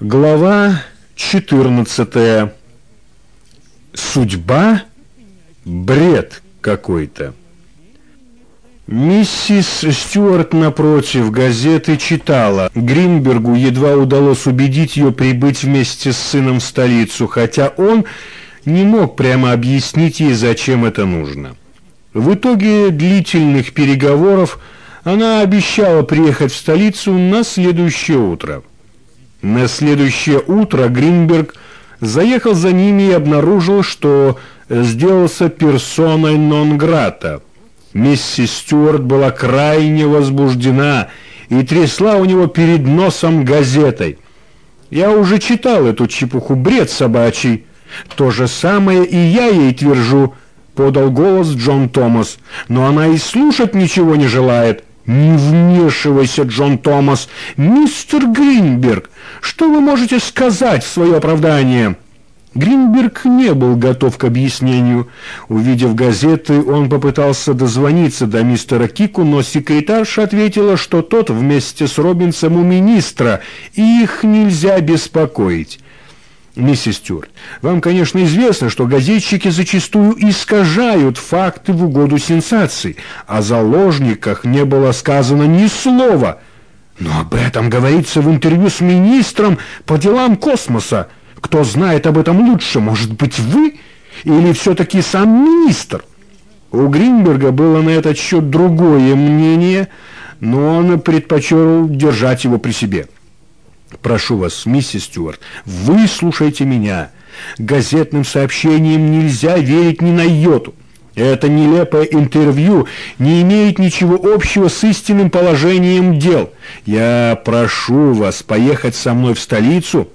Глава 14. Судьба? Бред какой-то. Миссис Стюарт напротив газеты читала. Гринбергу едва удалось убедить ее прибыть вместе с сыном в столицу, хотя он не мог прямо объяснить ей, зачем это нужно. В итоге длительных переговоров она обещала приехать в столицу на следующее утро. На следующее утро Гринберг заехал за ними и обнаружил, что сделался персоной нон-грата. Миссис Стюарт была крайне возбуждена и трясла у него перед носом газетой. «Я уже читал эту чепуху, бред собачий. То же самое и я ей твержу», — подал голос Джон Томас. «Но она и слушать ничего не желает». «Не вмешивайся, Джон Томас! Мистер Гринберг, что вы можете сказать в свое оправдание?» Гринберг не был готов к объяснению. Увидев газеты, он попытался дозвониться до мистера Кику, но секретарша ответила, что тот вместе с Робинсом у министра, и их нельзя беспокоить. Миссис Стюарт, вам, конечно, известно, что газетчики зачастую искажают факты в угоду сенсаций. О заложниках не было сказано ни слова. Но об этом говорится в интервью с министром по делам космоса. Кто знает об этом лучше, может быть, вы или все-таки сам министр? У Гринберга было на этот счет другое мнение, но он предпочел держать его при себе. Прошу вас, миссис Стюарт, выслушайте меня. Газетным сообщениям нельзя верить ни на йоту. Это нелепое интервью не имеет ничего общего с истинным положением дел. Я прошу вас поехать со мной в столицу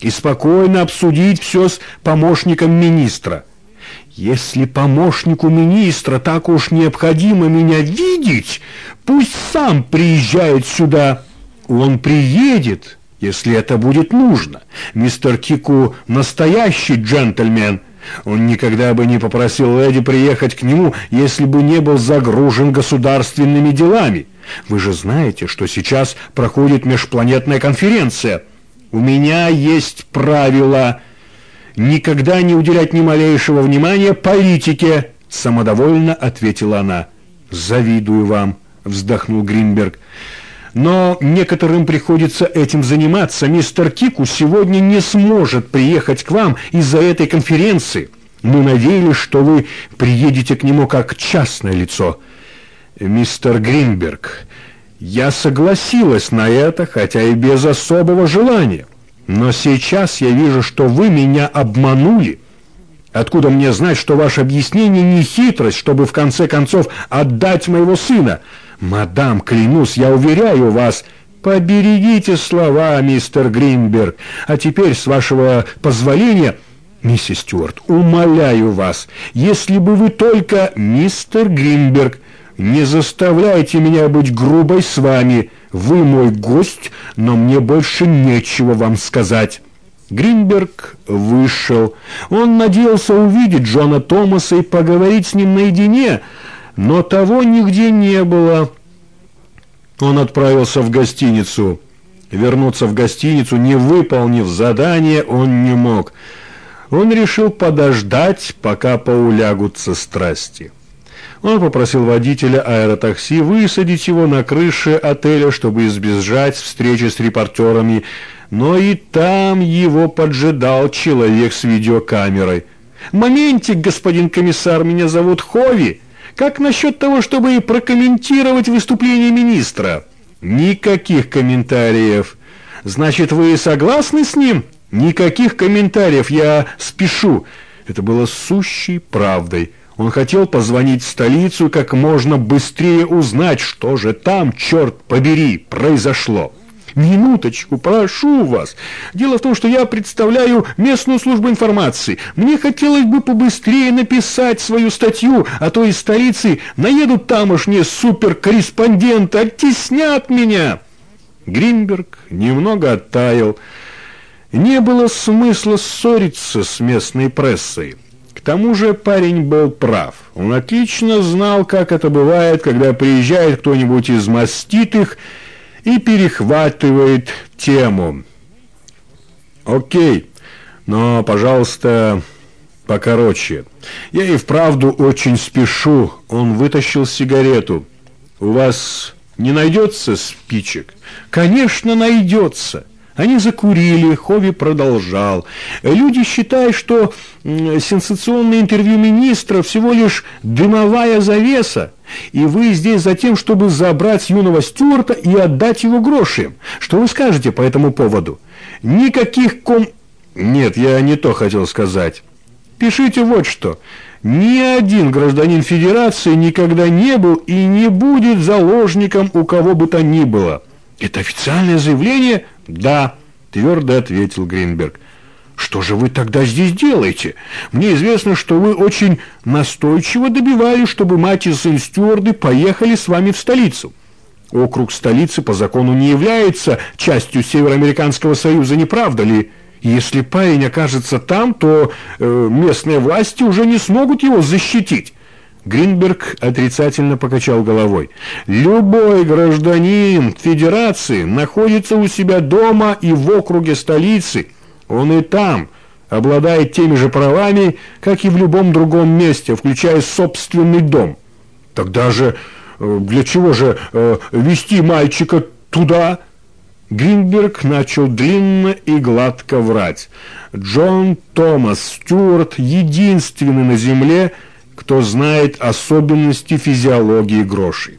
и спокойно обсудить все с помощником министра. Если помощнику министра так уж необходимо меня видеть, пусть сам приезжает сюда. Он приедет, если это будет нужно. Мистер Кику настоящий джентльмен. Он никогда бы не попросил Эдди приехать к нему, если бы не был загружен государственными делами. Вы же знаете, что сейчас проходит межпланетная конференция. У меня есть правило никогда не уделять ни малейшего внимания политике, самодовольно ответила она. Завидую вам, вздохнул Гринберг. Но некоторым приходится этим заниматься. Мистер Кику сегодня не сможет приехать к вам из-за этой конференции. Мы надеялись, что вы приедете к нему как частное лицо. Мистер Гринберг, я согласилась на это, хотя и без особого желания. Но сейчас я вижу, что вы меня обманули. Откуда мне знать, что ваше объяснение не хитрость, чтобы в конце концов отдать моего сына?» «Мадам, клянусь, я уверяю вас...» «Поберегите слова, мистер Гринберг. А теперь, с вашего позволения...» «Миссис Стюарт, умоляю вас, если бы вы только...» «Мистер Гринберг, не заставляйте меня быть грубой с вами. Вы мой гость, но мне больше нечего вам сказать». Гринберг вышел. Он надеялся увидеть Джона Томаса и поговорить с ним наедине, но того нигде не было. Он отправился в гостиницу. Вернуться в гостиницу, не выполнив задание, он не мог. Он решил подождать, пока поулягутся страсти. Он попросил водителя аэротакси высадить его на крыше отеля, чтобы избежать встречи с репортерами, но и там его поджидал человек с видеокамерой. «Моментик, господин комиссар, меня зовут Хови!» Как насчет того, чтобы и прокомментировать выступление министра? Никаких комментариев. Значит, вы согласны с ним? Никаких комментариев, я спешу. Это было сущей правдой. Он хотел позвонить в столицу как можно быстрее узнать, что же там, черт побери, произошло. Минуточку, прошу вас. Дело в том, что я представляю местную службу информации. Мне хотелось бы побыстрее написать свою статью, а то из столицы наедут тамошние суперкорреспонденты, оттеснят меня. Гринберг немного оттаял. Не было смысла ссориться с местной прессой. К тому же парень был прав. Он отлично знал, как это бывает, когда приезжает кто-нибудь из маститых и перехватывает тему. Окей, но, пожалуйста, покороче. Я и вправду очень спешу. Он вытащил сигарету. У вас не найдется спичек? Конечно, найдется. Они закурили, Хови продолжал. Люди считают, что сенсационное интервью министра всего лишь дымовая завеса, и вы здесь за тем, чтобы забрать юного Стюарта и отдать его гроши. Что вы скажете по этому поводу? Никаких ком... Нет, я не то хотел сказать. Пишите вот что. Ни один гражданин Федерации никогда не был и не будет заложником у кого бы то ни было. Это официальное заявление? Да, твердо ответил Гринберг. Что же вы тогда здесь делаете? Мне известно, что вы очень настойчиво добивались, чтобы мать и сын Стюарды поехали с вами в столицу. Округ столицы по закону не является частью Североамериканского союза, не правда ли? Если парень окажется там, то э, местные власти уже не смогут его защитить. Гринберг отрицательно покачал головой. «Любой гражданин Федерации находится у себя дома и в округе столицы. Он и там обладает теми же правами, как и в любом другом месте, включая собственный дом. Тогда же э, для чего же э, вести мальчика туда?» Гринберг начал длинно и гладко врать. Джон Томас Стюарт единственный на земле, кто знает особенности физиологии грошей.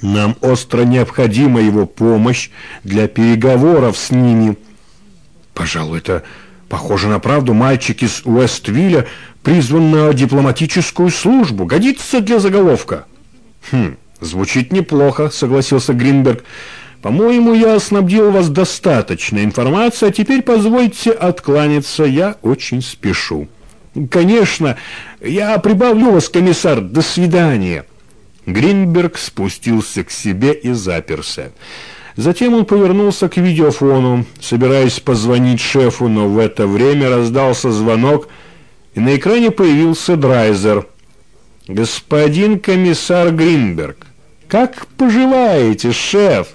Нам остро необходима его помощь для переговоров с ними. Пожалуй, это похоже на правду. Мальчик из Уэствилля призван на дипломатическую службу. Годится для заголовка. Хм, звучит неплохо, согласился Гринберг. По-моему, я снабдил вас достаточной информацией, а теперь позвольте откланяться, я очень спешу. Конечно, я прибавлю вас, комиссар, до свидания. Гринберг спустился к себе и заперся. Затем он повернулся к видеофону, собираясь позвонить шефу, но в это время раздался звонок, и на экране появился Драйзер. «Господин комиссар Гринберг, как поживаете, шеф?»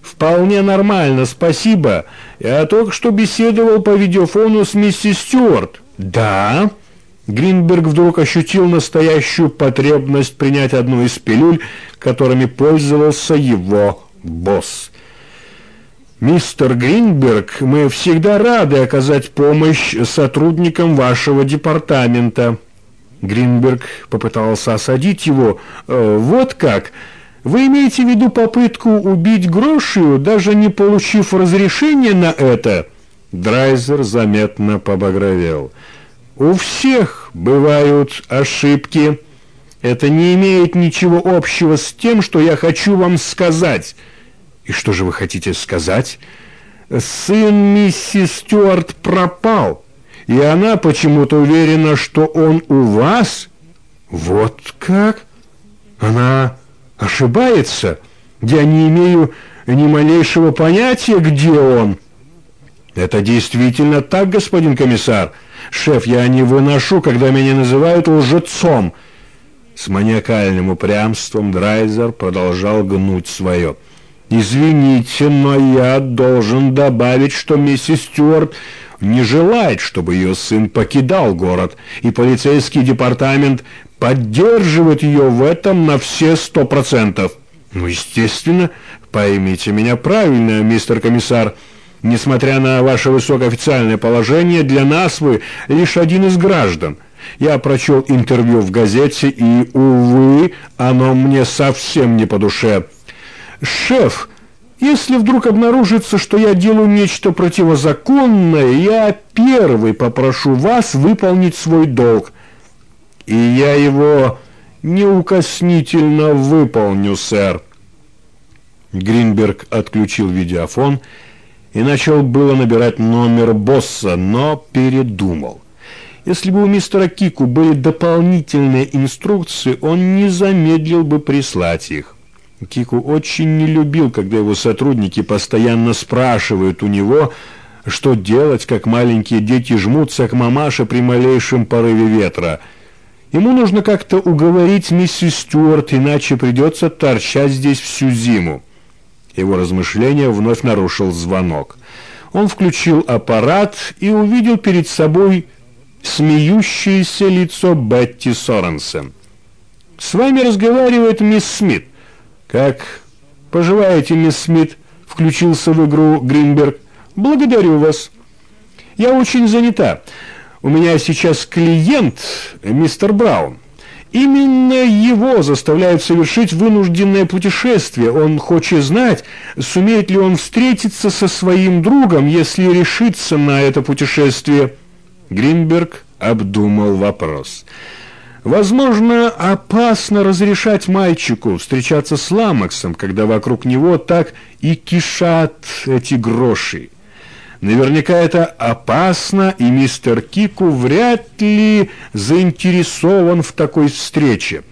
«Вполне нормально, спасибо. Я только что беседовал по видеофону с миссис Стюарт». «Да?» Гринберг вдруг ощутил настоящую потребность принять одну из пилюль, которыми пользовался его босс. «Мистер Гринберг, мы всегда рады оказать помощь сотрудникам вашего департамента». Гринберг попытался осадить его. «Э, «Вот как?» Вы имеете в виду попытку убить Грошию, даже не получив разрешения на это?» Драйзер заметно побагровел. «У всех бывают ошибки. Это не имеет ничего общего с тем, что я хочу вам сказать». «И что же вы хотите сказать?» «Сын миссис Стюарт пропал, и она почему-то уверена, что он у вас». «Вот как? Она...» ошибается. Я не имею ни малейшего понятия, где он. Это действительно так, господин комиссар. Шеф, я не выношу, когда меня называют лжецом. С маниакальным упрямством Драйзер продолжал гнуть свое. «Извините, но я должен добавить, что миссис Стюарт не желает, чтобы ее сын покидал город, и полицейский департамент поддерживает ее в этом на все сто процентов. Ну, естественно, поймите меня правильно, мистер комиссар. Несмотря на ваше высокоофициальное положение, для нас вы лишь один из граждан. Я прочел интервью в газете, и, увы, оно мне совсем не по душе. Шеф, если вдруг обнаружится, что я делаю нечто противозаконное, я первый попрошу вас выполнить свой долг и я его неукоснительно выполню, сэр. Гринберг отключил видеофон и начал было набирать номер босса, но передумал. Если бы у мистера Кику были дополнительные инструкции, он не замедлил бы прислать их. Кику очень не любил, когда его сотрудники постоянно спрашивают у него, что делать, как маленькие дети жмутся к мамаше при малейшем порыве ветра – Ему нужно как-то уговорить миссис Стюарт, иначе придется торчать здесь всю зиму. Его размышления вновь нарушил звонок. Он включил аппарат и увидел перед собой смеющееся лицо Бетти Соренсен. «С вами разговаривает мисс Смит». «Как поживаете, мисс Смит?» — включился в игру Гринберг. «Благодарю вас. Я очень занята. У меня сейчас клиент, мистер Браун. Именно его заставляют совершить вынужденное путешествие. Он хочет знать, сумеет ли он встретиться со своим другом, если решится на это путешествие. Гринберг обдумал вопрос. Возможно, опасно разрешать мальчику встречаться с Ламаксом, когда вокруг него так и кишат эти гроши. Наверняка это опасно, и мистер Кику вряд ли заинтересован в такой встрече.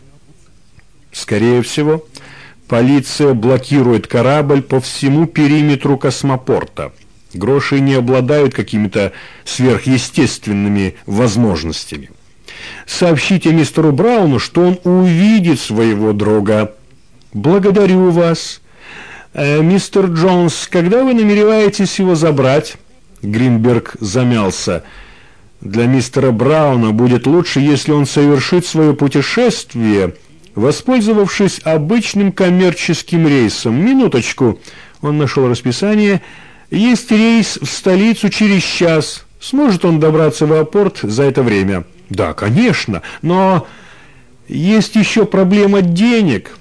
Скорее всего, полиция блокирует корабль по всему периметру космопорта. Гроши не обладают какими-то сверхъестественными возможностями. Сообщите мистеру Брауну, что он увидит своего друга. Благодарю вас. Э, мистер Джонс, когда вы намереваетесь его забрать? Гринберг замялся. Для мистера Брауна будет лучше, если он совершит свое путешествие, воспользовавшись обычным коммерческим рейсом. Минуточку. Он нашел расписание. Есть рейс в столицу через час. Сможет он добраться в аэропорт за это время? Да, конечно, но есть еще проблема денег.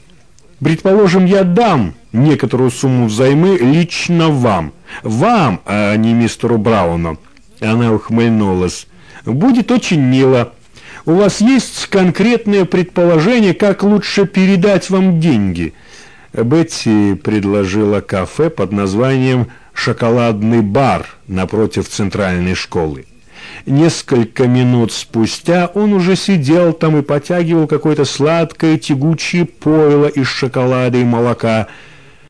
Предположим, я дам некоторую сумму взаймы лично вам. Вам, а не мистеру Брауну. Она ухмыльнулась. Будет очень мило. У вас есть конкретное предположение, как лучше передать вам деньги? Бетти предложила кафе под названием «Шоколадный бар» напротив центральной школы. Несколько минут спустя он уже сидел там и потягивал какое-то сладкое тягучее пойло из шоколада и молока –